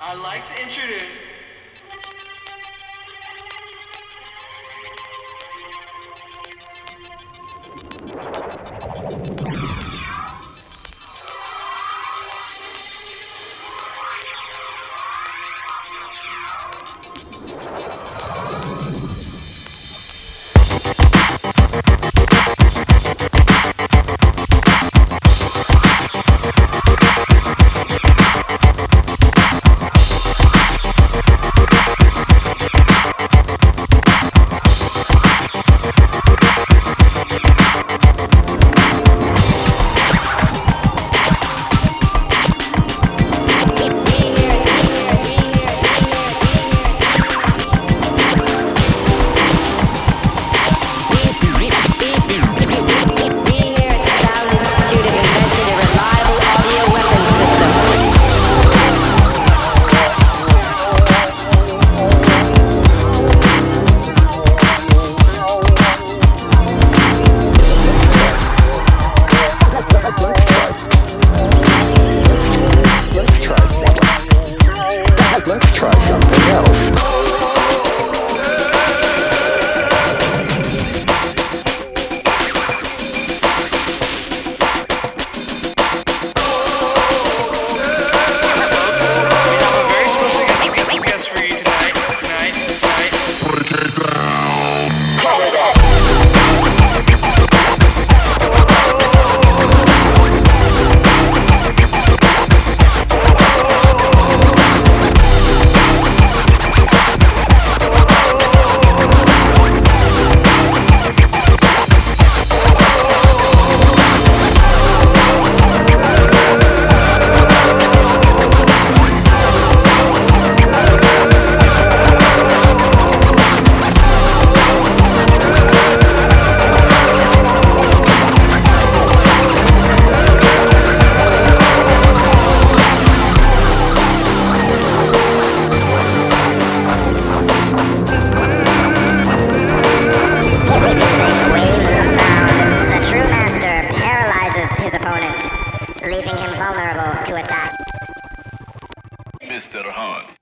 I'd like to introduce leaving him vulnerable to attack. Mr. Hunt.